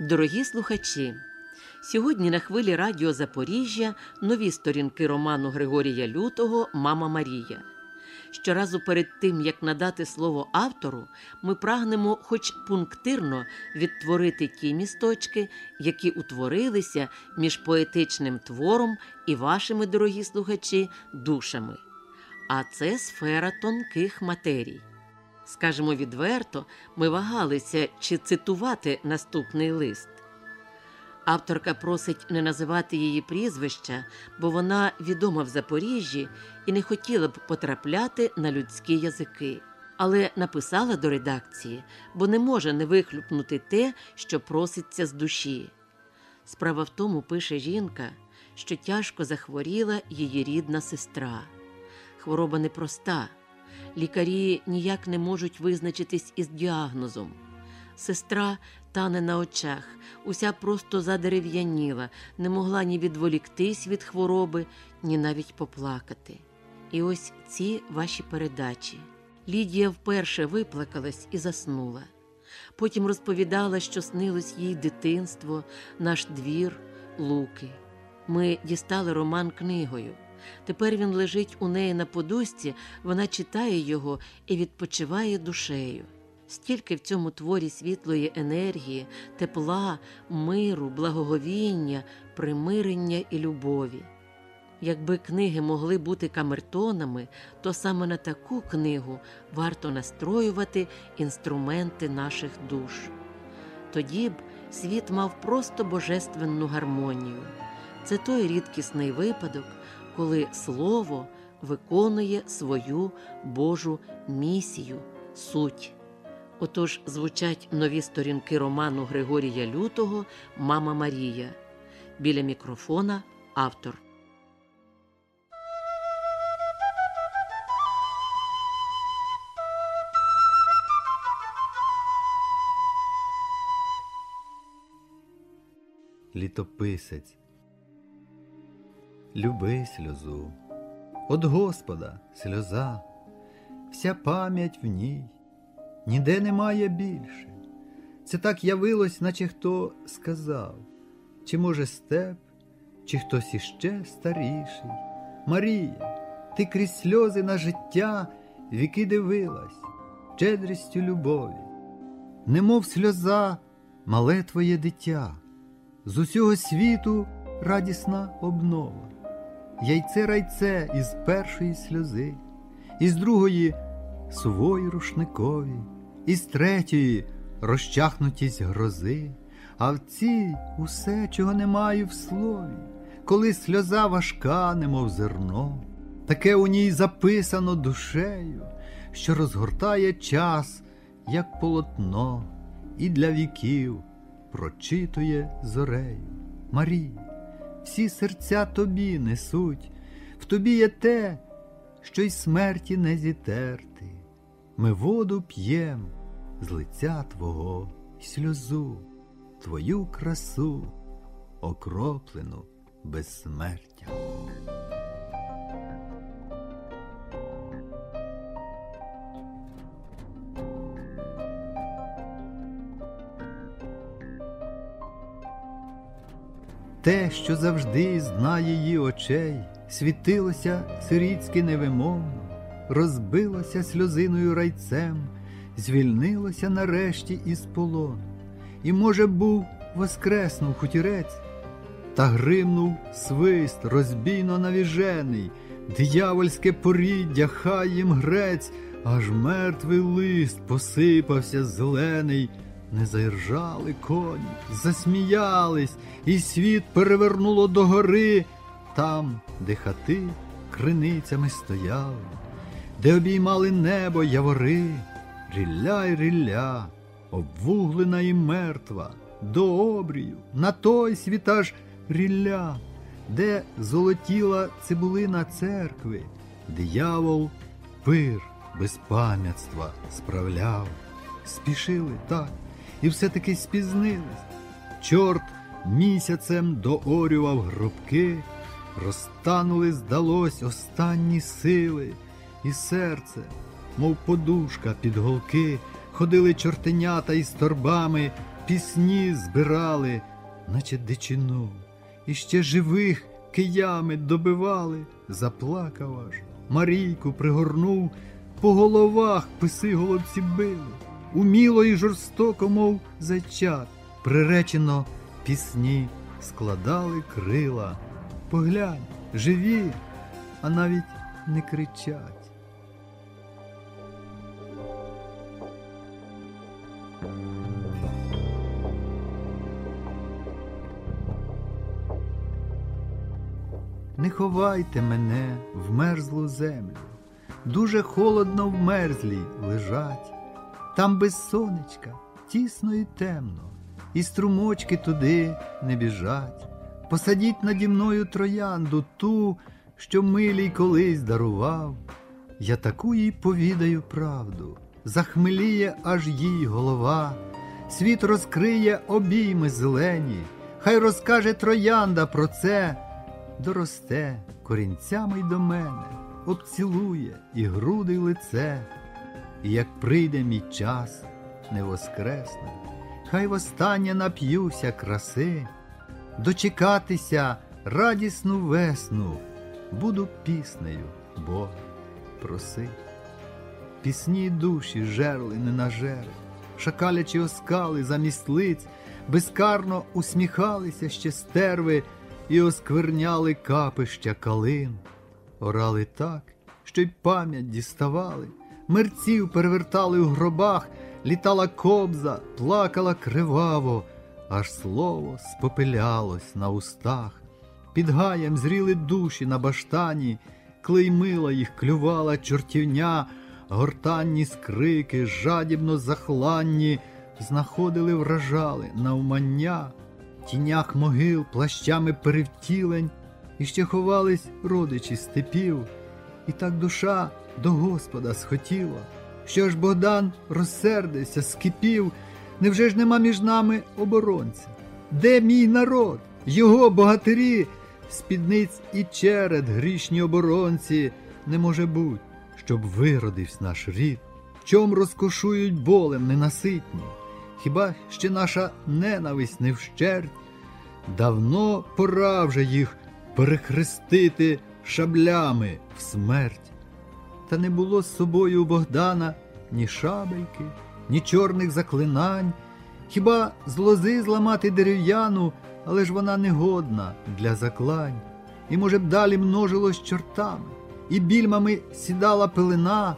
Дорогі слухачі, сьогодні на хвилі Радіо Запоріжжя нові сторінки роману Григорія Лютого Мама Марія. Щоразу перед тим, як надати слово автору, ми прагнемо, хоч пунктирно, відтворити ті місточки, які утворилися між поетичним твором і вашими, дорогі слухачі, душами. А це сфера тонких матерій. Скажемо відверто, ми вагалися, чи цитувати наступний лист. Авторка просить не називати її прізвища, бо вона відома в Запоріжжі і не хотіла б потрапляти на людські язики. Але написала до редакції, бо не може не вихлюпнути те, що проситься з душі. Справа в тому, пише жінка, що тяжко захворіла її рідна сестра. Хвороба непроста. Лікарі ніяк не можуть визначитись із діагнозом. Сестра тане на очах, уся просто задерев'яніла, не могла ні відволіктись від хвороби, ні навіть поплакати. І ось ці ваші передачі. Лідія вперше виплакалась і заснула. Потім розповідала, що снилось їй дитинство, наш двір, луки. Ми дістали роман книгою. Тепер він лежить у неї на подушці, вона читає його і відпочиває душею. Стільки в цьому творі світлої енергії, тепла, миру, благоговіння, примирення і любові. Якби книги могли бути камертонами, то саме на таку книгу варто настроювати інструменти наших душ. Тоді б світ мав просто божественну гармонію. Це той рідкісний випадок, коли слово виконує свою Божу місію, суть. Отож звучать нові сторінки роману Григорія Лютого Мама Марія. Біля мікрофона автор. Літописець. Люби сльозу, От Господа сльоза, вся пам'ять в ній, ніде немає більше. Це так явилось, наче хто сказав, чи, може, степ, чи хтось іще старіший. Марія, ти крізь сльози на життя віки дивилась, щедрістю любові, немов сльоза, мале твоє дитя, з усього світу радісна обнова яйце райце із першої сльози, із другої сувої рушникові, із третьої розчахнутість грози, а в цій усе, чого не маю в слові, коли сльоза важка, немов зерно, таке у ній записано душею, що розгортає час, як полотно, і для віків прочитує зорею. Марія всі серця тобі несуть, в тобі є те, що й смерті не зітерти. Ми воду п'єм з лиця Твого й сльозу, Твою красу, окроплену безсмертя. Те, що завжди з дна її очей, світилося сирітськи невимовно, розбилося сльозиною райцем, звільнилося нарешті із полону. І, може, був воскреснув хутірець, та гримнув свист розбійно навіжений, диявольське поріддя, хай їм грець, аж мертвий лист посипався зелений. Не заіржали коні, засміялись, і світ перевернуло догори. Там, де хати криницями стояли, де обіймали небо явори, рілля й рілля, обвуглена і мертва, до обрію, на той світаж рілля, де золотіла цибулина церкви, диявол пир без пам'ятства справляв, спішили так і все-таки спізнились. Чорт місяцем доорював гробки, розтанули, здалось, останні сили, і серце, мов подушка під голки, ходили чортенята із торбами, пісні збирали, наче дичину, і ще живих киями добивали, заплакав аж, Марійку пригорнув, по головах писи голубці били, уміло і жорстоко, мов зайчат, приречено пісні складали крила. Поглянь, живі, а навіть не кричать. Не ховайте мене в мерзлу землю, дуже холодно в мерзлій лежать, там без сонечка, тісно і темно, і струмочки туди не біжать. Посадіть наді мною троянду ту, що милій колись дарував. Я таку їй повідаю правду, захмеліє аж їй голова, світ розкриє обійми зелені, хай розкаже троянда про це, доросте корінцями й до мене, обцілує і груди й лице, і як прийде мій час, не воскресне, хай востаннє нап'юся краси, дочекатися радісну весну, буду піснею Бога проси. Пісні душі жерли не нажери, шакалячі оскали замість лиць, безкарно усміхалися ще стерви і оскверняли капища калин, орали так, що й пам'ять діставали, мерців перевертали у гробах, літала кобза, плакала криваво, аж слово спопилялось на устах. Під гаєм зріли душі на баштані, клеймила їх, клювала чортівня, гортанні скрики, жадібно захланні, знаходили, вражали навмання, в тінях могил, плащами перевтілень, і ще ховались родичі степів, і так душа до Господа схотіла, що ж Богдан розсердився, скипів, невже ж нема між нами оборонця? Де мій народ? Його богатирі, спідниць і черед, грішні оборонці, не може буть, щоб виродився наш рід, чом розкошують болем ненаситні, хіба ще наша ненависть не вщерть? Давно пора вже їх перехрестити шаблями в смерть. Та не було з собою у Богдана ні шабельки, ні чорних заклинань, хіба з лози зламати дерев'яну, але ж вона негодна для заклань, і, може б, далі множилось чортами, і більмами сідала пелена,